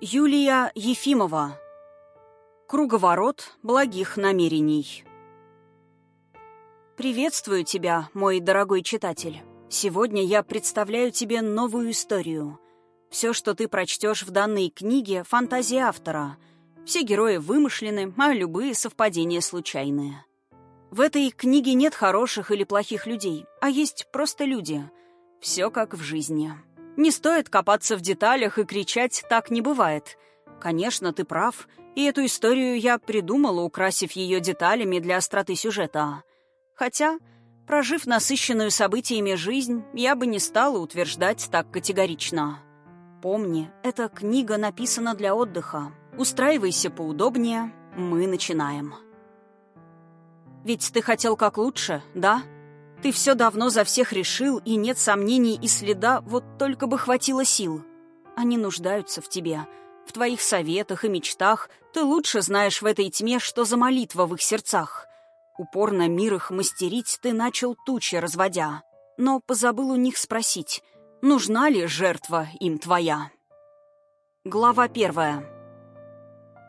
Юлия Ефимова. Круговорот благих намерений. Приветствую тебя, мой дорогой читатель. Сегодня я представляю тебе новую историю. Все, что ты прочтешь в данной книге, — фантазия автора. Все герои вымышлены, а любые совпадения случайные. В этой книге нет хороших или плохих людей, а есть просто люди. Все как в жизни. Не стоит копаться в деталях и кричать «так не бывает». Конечно, ты прав, и эту историю я придумала, украсив ее деталями для остроты сюжета. Хотя, прожив насыщенную событиями жизнь, я бы не стала утверждать так категорично. Помни, эта книга написана для отдыха. Устраивайся поудобнее, мы начинаем. Ведь ты хотел как лучше, да? Ты все давно за всех решил, и нет сомнений и следа, вот только бы хватило сил. Они нуждаются в тебе, в твоих советах и мечтах. Ты лучше знаешь в этой тьме, что за молитва в их сердцах. Упорно мир их мастерить ты начал тучи разводя. Но позабыл у них спросить, нужна ли жертва им твоя? Глава первая.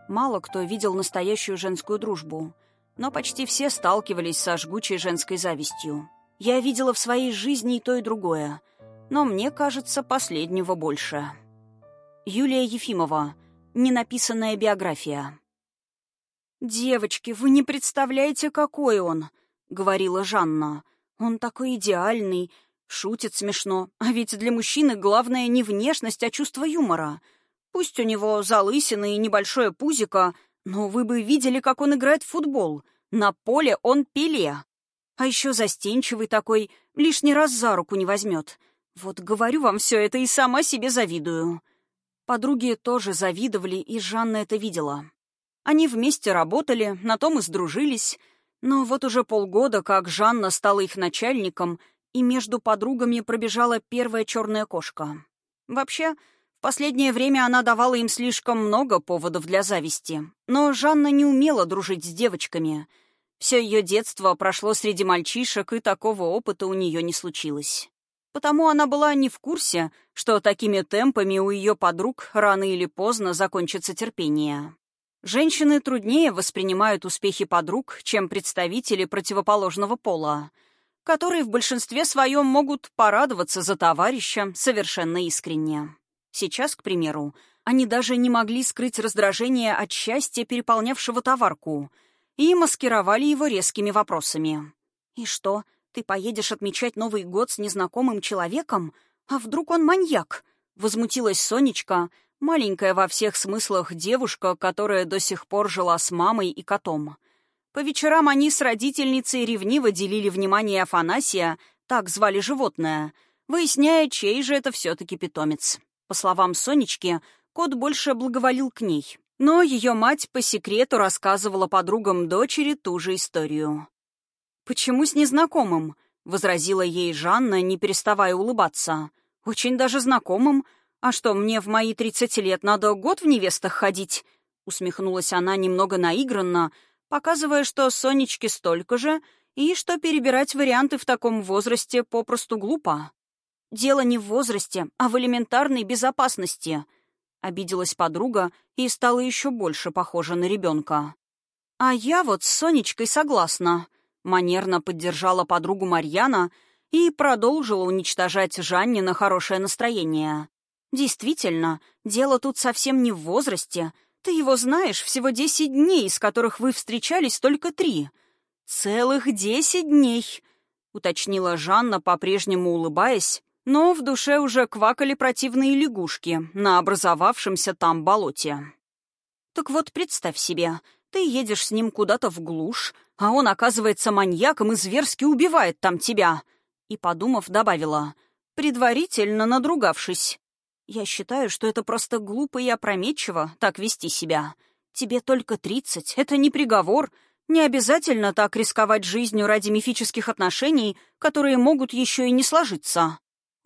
Мало кто видел настоящую женскую дружбу, но почти все сталкивались со жгучей женской завистью. Я видела в своей жизни и то, и другое. Но мне кажется, последнего больше. Юлия Ефимова. Ненаписанная биография. «Девочки, вы не представляете, какой он!» — говорила Жанна. «Он такой идеальный, шутит смешно. А ведь для мужчины главное не внешность, а чувство юмора. Пусть у него залысина и небольшое пузико, но вы бы видели, как он играет в футбол. На поле он пеле. А еще застенчивый такой, лишний раз за руку не возьмет. Вот говорю вам все это и сама себе завидую. Подруги тоже завидовали, и Жанна это видела. Они вместе работали, на том и сдружились. Но вот уже полгода, как Жанна стала их начальником, и между подругами пробежала первая черная кошка. Вообще, в последнее время она давала им слишком много поводов для зависти. Но Жанна не умела дружить с девочками — все ее детство прошло среди мальчишек, и такого опыта у нее не случилось. Потому она была не в курсе, что такими темпами у ее подруг рано или поздно закончится терпение. Женщины труднее воспринимают успехи подруг, чем представители противоположного пола, которые в большинстве своем могут порадоваться за товарища совершенно искренне. Сейчас, к примеру, они даже не могли скрыть раздражение от счастья, переполнявшего товарку — и маскировали его резкими вопросами. «И что, ты поедешь отмечать Новый год с незнакомым человеком? А вдруг он маньяк?» — возмутилась Сонечка, маленькая во всех смыслах девушка, которая до сих пор жила с мамой и котом. По вечерам они с родительницей ревниво делили внимание Афанасия, так звали животное, выясняя, чей же это все-таки питомец. По словам Сонечки, кот больше благоволил к ней, но ее мать по секрету рассказывала подругам дочери ту же историю. «Почему с незнакомым?» — возразила ей Жанна, не переставая улыбаться. «Очень даже знакомым. А что, мне в мои тридцать лет надо год в невестах ходить?» Усмехнулась она немного наигранно, показывая, что Сонечке столько же, и что перебирать варианты в таком возрасте попросту глупо. «Дело не в возрасте, а в элементарной безопасности», Обиделась подруга и стала еще больше похожа на ребенка. «А я вот с Сонечкой согласна», — манерно поддержала подругу Марьяна и продолжила уничтожать Жанне на хорошее настроение. «Действительно, дело тут совсем не в возрасте. Ты его знаешь всего десять дней, из которых вы встречались только три». «Целых десять дней», — уточнила Жанна, по-прежнему улыбаясь, но в душе уже квакали противные лягушки на образовавшемся там болоте. Так вот, представь себе, ты едешь с ним куда-то в глушь, а он оказывается маньяком и зверски убивает там тебя. И, подумав, добавила, предварительно надругавшись. Я считаю, что это просто глупо и опрометчиво так вести себя. Тебе только тридцать, это не приговор. Не обязательно так рисковать жизнью ради мифических отношений, которые могут еще и не сложиться.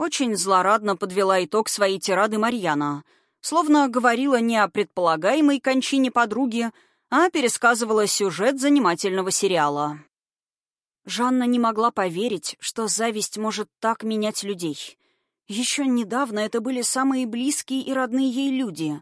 Очень злорадно подвела итог своей тирады Марьяна, словно говорила не о предполагаемой кончине подруги, а пересказывала сюжет занимательного сериала. Жанна не могла поверить, что зависть может так менять людей. Еще недавно это были самые близкие и родные ей люди,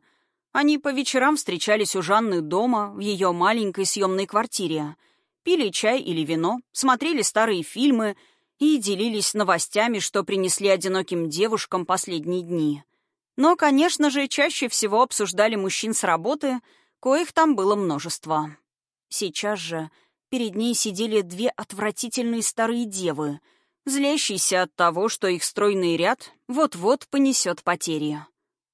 Они по вечерам встречались у Жанны дома, в ее маленькой съемной квартире. Пили чай или вино, смотрели старые фильмы и делились новостями, что принесли одиноким девушкам последние дни. Но, конечно же, чаще всего обсуждали мужчин с работы, коих там было множество. Сейчас же перед ней сидели две отвратительные старые девы, злящиеся от того, что их стройный ряд вот-вот понесет потери.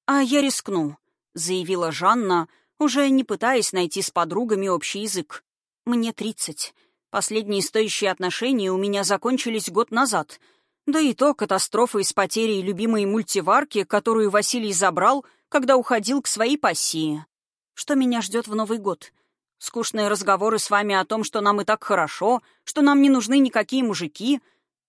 «А я рискну», — заявила Жанна, уже не пытаясь найти с подругами общий язык. «Мне тридцать. Последние стоящие отношения у меня закончились год назад. Да и то катастрофа из потери любимой мультиварки, которую Василий забрал, когда уходил к своей пассии. Что меня ждет в Новый год? Скучные разговоры с вами о том, что нам и так хорошо, что нам не нужны никакие мужики.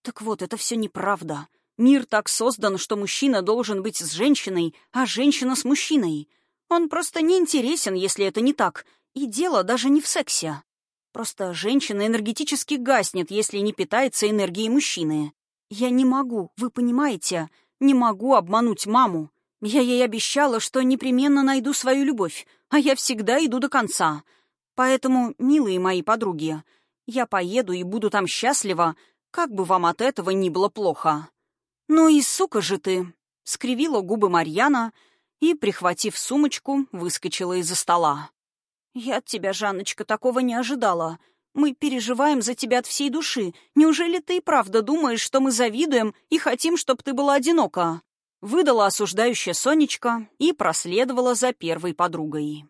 Так вот, это все неправда. Мир так создан, что мужчина должен быть с женщиной, а женщина с мужчиной. Он просто не интересен, если это не так. И дело даже не в сексе. Просто женщина энергетически гаснет, если не питается энергией мужчины. Я не могу, вы понимаете, не могу обмануть маму. Я ей обещала, что непременно найду свою любовь, а я всегда иду до конца. Поэтому, милые мои подруги, я поеду и буду там счастлива, как бы вам от этого ни было плохо. Ну и сука же ты, — скривила губы Марьяна и, прихватив сумочку, выскочила из-за стола. «Я от тебя, Жанночка, такого не ожидала. Мы переживаем за тебя от всей души. Неужели ты и правда думаешь, что мы завидуем и хотим, чтобы ты была одинока?» Выдала осуждающая Сонечка и проследовала за первой подругой.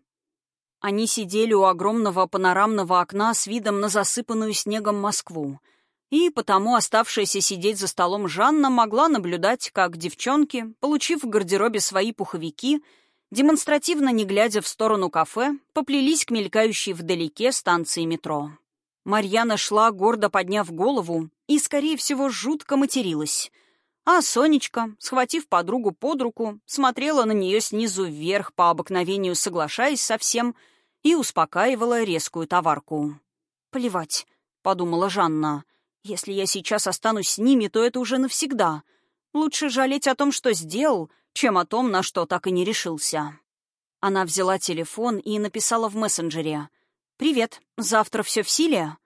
Они сидели у огромного панорамного окна с видом на засыпанную снегом Москву. И потому оставшаяся сидеть за столом Жанна могла наблюдать, как девчонки, получив в гардеробе свои пуховики, демонстративно не глядя в сторону кафе, поплелись к мелькающей вдалеке станции метро. Марьяна шла, гордо подняв голову, и, скорее всего, жутко материлась. А Сонечка, схватив подругу под руку, смотрела на нее снизу вверх, по обыкновению соглашаясь со всем, и успокаивала резкую товарку. «Плевать», — подумала Жанна, — «если я сейчас останусь с ними, то это уже навсегда. Лучше жалеть о том, что сделал, чем о том, на что так и не решился. Она взяла телефон и написала в мессенджере «Привет, завтра все в силе?»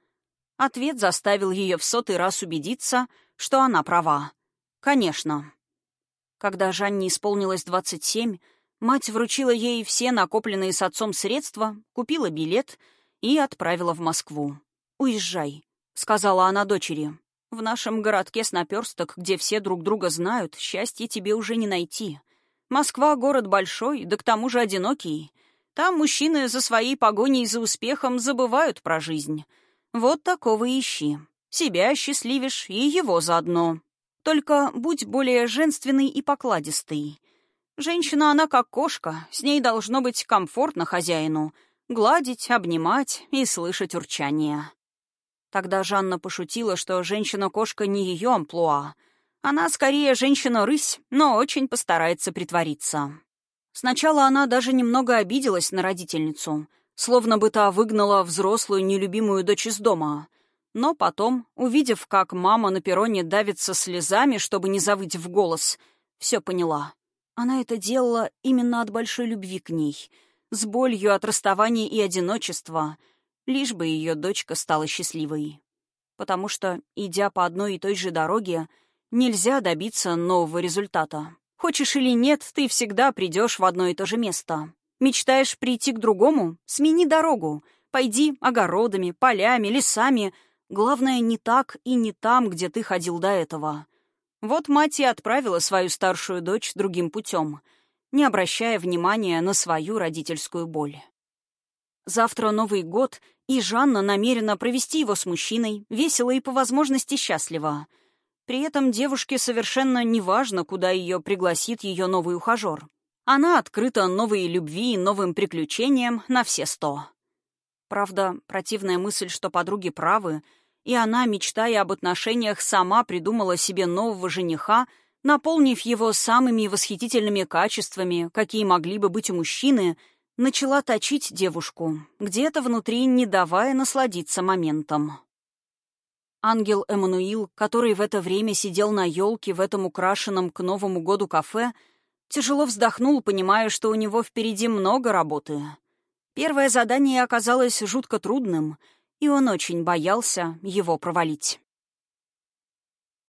Ответ заставил ее в сотый раз убедиться, что она права. «Конечно». Когда Жанне исполнилось 27, мать вручила ей все накопленные с отцом средства, купила билет и отправила в Москву. «Уезжай», — сказала она дочери. В нашем городке с наперсток, где все друг друга знают, счастье тебе уже не найти. Москва — город большой, да к тому же одинокий. Там мужчины за своей погоней за успехом забывают про жизнь. Вот такого ищи. Себя счастливишь и его заодно. Только будь более женственный и покладистый. Женщина она как кошка, с ней должно быть комфортно хозяину. Гладить, обнимать и слышать урчание. Тогда Жанна пошутила, что женщина-кошка не ее амплуа. Она скорее женщина-рысь, но очень постарается притвориться. Сначала она даже немного обиделась на родительницу, словно бы та выгнала взрослую нелюбимую дочь из дома. Но потом, увидев, как мама на перроне давится слезами, чтобы не завыть в голос, все поняла. Она это делала именно от большой любви к ней, с болью от расставания и одиночества — лишь бы ее дочка стала счастливой. Потому что, идя по одной и той же дороге, нельзя добиться нового результата. Хочешь или нет, ты всегда придешь в одно и то же место. Мечтаешь прийти к другому? Смени дорогу. Пойди огородами, полями, лесами. Главное, не так и не там, где ты ходил до этого. Вот мать и отправила свою старшую дочь другим путем, не обращая внимания на свою родительскую боль. Завтра Новый год, и Жанна намерена провести его с мужчиной, весело и по возможности счастливо. При этом девушке совершенно неважно, куда ее пригласит ее новый ухажер. Она открыта новой любви и новым приключениям на все сто. Правда, противная мысль, что подруги правы, и она, мечтая об отношениях, сама придумала себе нового жениха, наполнив его самыми восхитительными качествами, какие могли бы быть у мужчины — начала точить девушку, где-то внутри не давая насладиться моментом. Ангел Эммануил, который в это время сидел на елке в этом украшенном к Новому году кафе, тяжело вздохнул, понимая, что у него впереди много работы. Первое задание оказалось жутко трудным, и он очень боялся его провалить.